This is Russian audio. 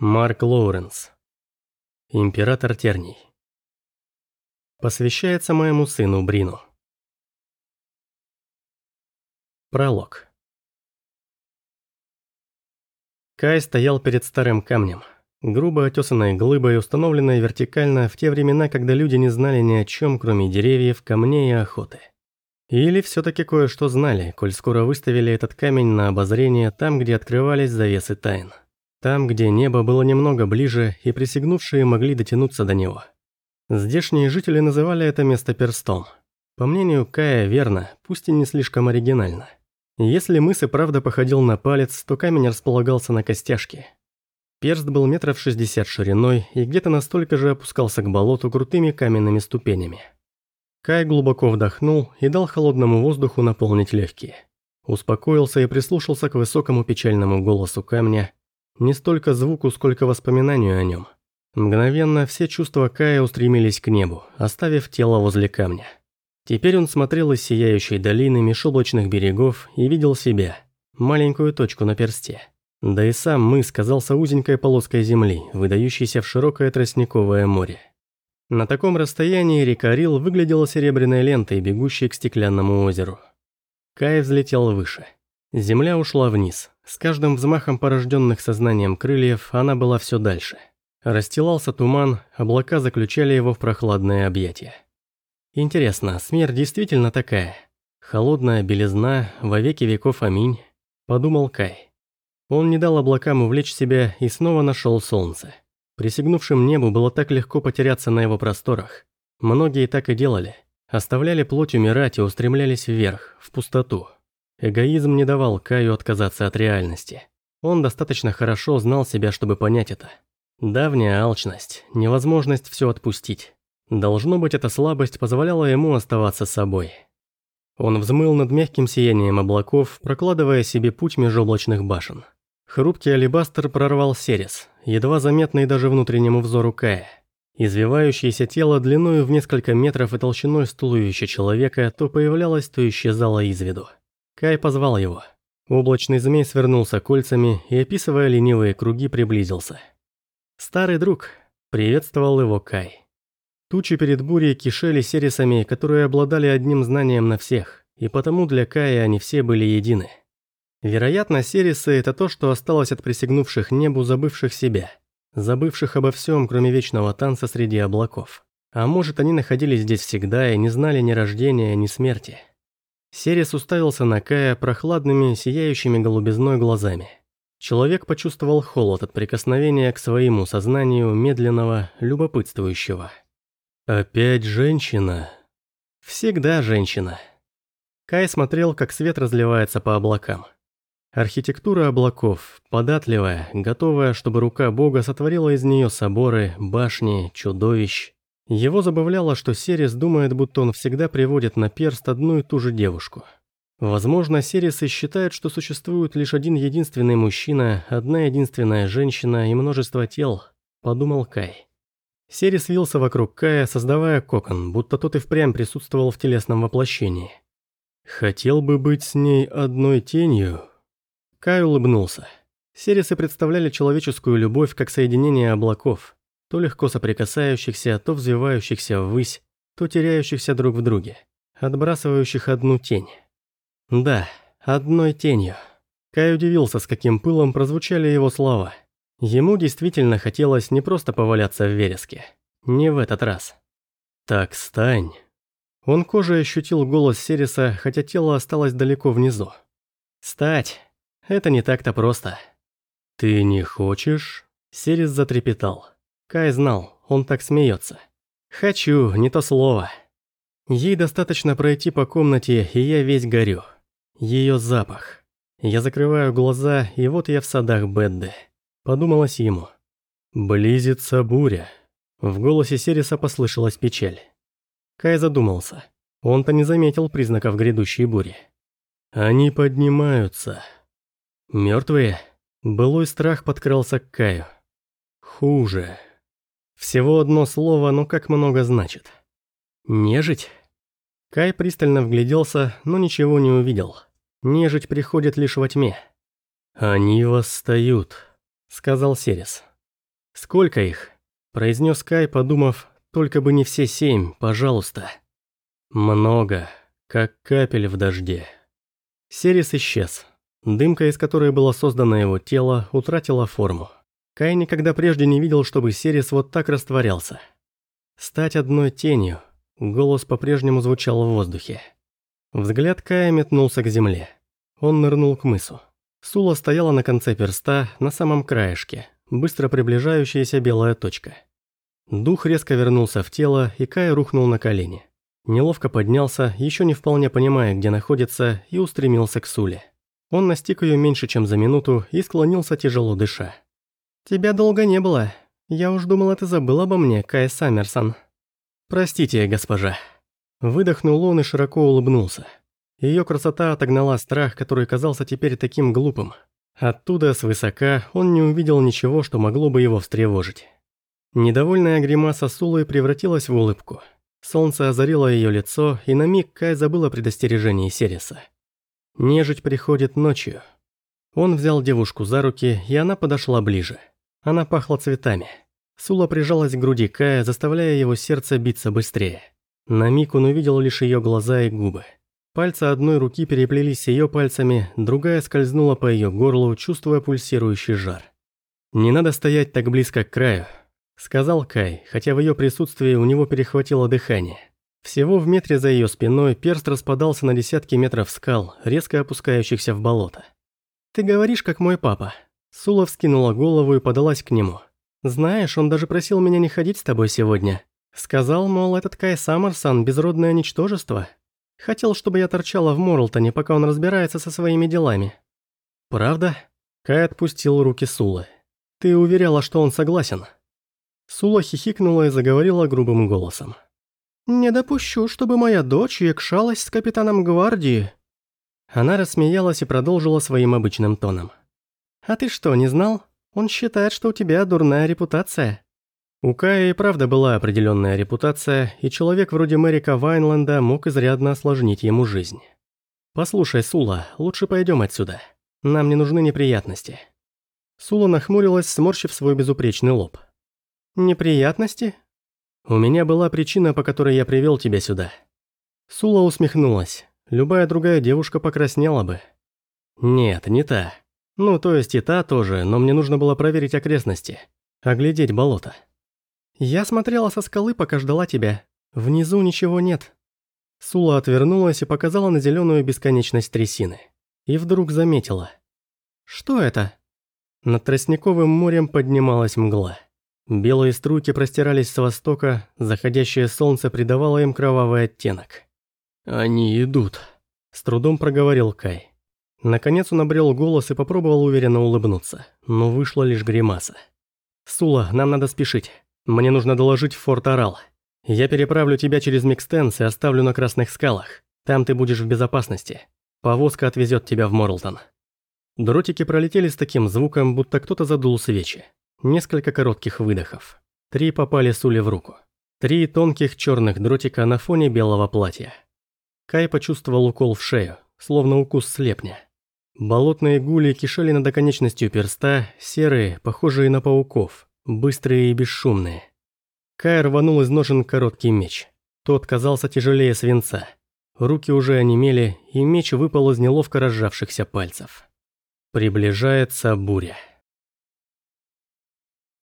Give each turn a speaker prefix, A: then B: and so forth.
A: Марк Лоуренс. Император Терний. Посвящается моему сыну Брину. Пролог. Кай стоял перед старым камнем, грубо отесанной глыбой, установленной вертикально в те времена, когда люди не знали ни о чем, кроме деревьев, камней и охоты. Или все-таки кое-что знали, коль скоро выставили этот камень на обозрение там, где открывались завесы тайн. Там, где небо было немного ближе, и присягнувшие могли дотянуться до него. Здешние жители называли это место перстом. По мнению Кая, верно, пусть и не слишком оригинально. Если мыс и правда походил на палец, то камень располагался на костяшке. Перст был метров шестьдесят шириной и где-то настолько же опускался к болоту крутыми каменными ступенями. Кай глубоко вдохнул и дал холодному воздуху наполнить легкие. Успокоился и прислушался к высокому печальному голосу камня, не столько звуку, сколько воспоминанию о нем. Мгновенно все чувства Кая устремились к небу, оставив тело возле камня. Теперь он смотрел из сияющей долины межоблачных берегов и видел себя, маленькую точку на персте. Да и сам мыс казался узенькой полоской земли, выдающейся в широкое тростниковое море. На таком расстоянии река Рил выглядела серебряной лентой, бегущей к стеклянному озеру. Кай взлетел выше. Земля ушла вниз, с каждым взмахом порожденных сознанием крыльев она была все дальше. Расстилался туман, облака заключали его в прохладное объятие. Интересно, смерть действительно такая? Холодная белизна, во веки веков аминь, подумал Кай. Он не дал облакам увлечь себя и снова нашел солнце. Присягнувшим небу было так легко потеряться на его просторах. Многие так и делали. Оставляли плоть умирать и устремлялись вверх, в пустоту. Эгоизм не давал Каю отказаться от реальности. Он достаточно хорошо знал себя, чтобы понять это. Давняя алчность, невозможность все отпустить. Должно быть, эта слабость позволяла ему оставаться собой. Он взмыл над мягким сиянием облаков, прокладывая себе путь межоблачных башен. Хрупкий алебастр прорвал серес, едва заметный даже внутреннему взору Кая. Извивающееся тело длиною в несколько метров и толщиной с туловища человека то появлялось, то исчезало из виду. Кай позвал его. Облачный змей свернулся кольцами и, описывая ленивые круги, приблизился. «Старый друг», — приветствовал его Кай. Тучи перед бурей кишели серисами, которые обладали одним знанием на всех, и потому для Кая они все были едины. Вероятно, серисы – это то, что осталось от присягнувших небу, забывших себя, забывших обо всем, кроме вечного танца среди облаков. А может, они находились здесь всегда и не знали ни рождения, ни смерти. Серис уставился на Кая прохладными, сияющими голубизной глазами. Человек почувствовал холод от прикосновения к своему сознанию медленного, любопытствующего. «Опять женщина?» «Всегда женщина». Кай смотрел, как свет разливается по облакам. Архитектура облаков, податливая, готовая, чтобы рука Бога сотворила из нее соборы, башни, чудовищ, его забавляло, что Серис думает, будто он всегда приводит на перст одну и ту же девушку. Возможно, Серисы считают, что существует лишь один единственный мужчина, одна единственная женщина и множество тел, подумал Кай. Серис вился вокруг Кая, создавая кокон, будто тот и впрямь присутствовал в телесном воплощении. «Хотел бы быть с ней одной тенью?» Кай улыбнулся. Серисы представляли человеческую любовь как соединение облаков – то легко соприкасающихся, то взвивающихся ввысь, то теряющихся друг в друге, отбрасывающих одну тень. Да, одной тенью. Кай удивился, с каким пылом прозвучали его слова. Ему действительно хотелось не просто поваляться в вереске. Не в этот раз. «Так стань». Он кожей ощутил голос Сериса, хотя тело осталось далеко внизу. «Стать. Это не так-то просто». «Ты не хочешь?» Серис затрепетал. Кай знал, он так смеется. «Хочу, не то слово». Ей достаточно пройти по комнате, и я весь горю. Ее запах. Я закрываю глаза, и вот я в садах Бедды. Подумалось ему. «Близится буря». В голосе Сериса послышалась печаль. Кай задумался. Он-то не заметил признаков грядущей бури. Они поднимаются. Мертвые? Былой страх подкрался к Каю. Хуже. Всего одно слово, но как много значит. Нежить? Кай пристально вгляделся, но ничего не увидел. Нежить приходит лишь во тьме. «Они восстают», — сказал Серис. «Сколько их?» – произнес Кай, подумав, «только бы не все семь, пожалуйста». «Много, как капель в дожде». Серис исчез. Дымка, из которой было создано его тело, утратила форму. Кай никогда прежде не видел, чтобы Серис вот так растворялся. «Стать одной тенью», – голос по-прежнему звучал в воздухе. Взгляд Кая метнулся к земле. Он нырнул к мысу. Сула стояла на конце перста, на самом краешке, быстро приближающаяся белая точка. Дух резко вернулся в тело, и Кай рухнул на колени. Неловко поднялся, еще не вполне понимая, где находится, и устремился к Суле. Он настиг ее меньше, чем за минуту, и склонился тяжело дыша. «Тебя долго не было. Я уж думала, ты забыл обо мне, Кай Саммерсон». «Простите, госпожа». Выдохнул он и широко улыбнулся. Ее красота отогнала страх, который казался теперь таким глупым. Оттуда, свысока, он не увидел ничего, что могло бы его встревожить. Недовольная гримаса Сулы превратилась в улыбку. Солнце озарило ее лицо, и на миг Кай забыл о предостережении Сереса. Нежить приходит ночью. Он взял девушку за руки, и она подошла ближе. Она пахла цветами. Сула прижалась к груди Кая, заставляя его сердце биться быстрее. На миг он увидел лишь ее глаза и губы. Пальцы одной руки переплелись с ее пальцами, другая скользнула по ее горлу, чувствуя пульсирующий жар. «Не надо стоять так близко к краю», — сказал Кай, хотя в ее присутствии у него перехватило дыхание. Всего в метре за ее спиной перст распадался на десятки метров скал, резко опускающихся в болото. «Ты говоришь, как мой папа». Сула вскинула голову и подалась к нему. «Знаешь, он даже просил меня не ходить с тобой сегодня. Сказал, мол, этот Кай Саммерсон – безродное ничтожество, Хотел, чтобы я торчала в Морлтоне, пока он разбирается со своими делами. Правда? Кай отпустил руки Сулы. Ты уверяла, что он согласен. Сула хихикнула и заговорила грубым голосом. «Не допущу, чтобы моя дочь якшалась с капитаном гвардии». Она рассмеялась и продолжила своим обычным тоном. «А ты что, не знал? Он считает, что у тебя дурная репутация. У Кая и правда была определенная репутация, и человек вроде Мэрика Вайнленда мог изрядно осложнить ему жизнь. «Послушай, Сула, лучше пойдем отсюда. Нам не нужны неприятности». Сула нахмурилась, сморщив свой безупречный лоб. «Неприятности?» «У меня была причина, по которой я привел тебя сюда». Сула усмехнулась. Любая другая девушка покраснела бы. «Нет, не та. Ну, то есть и та тоже, но мне нужно было проверить окрестности. Оглядеть болото». «Я смотрела со скалы, пока ждала тебя. Внизу ничего нет». Сула отвернулась и показала на зеленую бесконечность трясины. И вдруг заметила. «Что это?» Над Тростниковым морем поднималась мгла. Белые струйки простирались с востока, заходящее солнце придавало им кровавый оттенок. «Они идут», – с трудом проговорил Кай. Наконец он обрел голос и попробовал уверенно улыбнуться, но вышла лишь гримаса. «Сула, нам надо спешить. Мне нужно доложить в Форт Орал. Я переправлю тебя через Микстенс и оставлю на Красных Скалах. Там ты будешь в безопасности. Повозка отвезет тебя в Морлтон». Дротики пролетели с таким звуком, будто кто-то задул свечи. Несколько коротких выдохов. Три попали Сули в руку. Три тонких черных дротика на фоне белого платья. Кай почувствовал укол в шею, словно укус слепня. Болотные гули кишели над оконечностью перста, серые, похожие на пауков, быстрые и бесшумные. Кай рванул из ножен короткий меч. Тот казался тяжелее свинца. Руки уже онемели, и меч выпал из неловко разжавшихся пальцев. Приближается буря.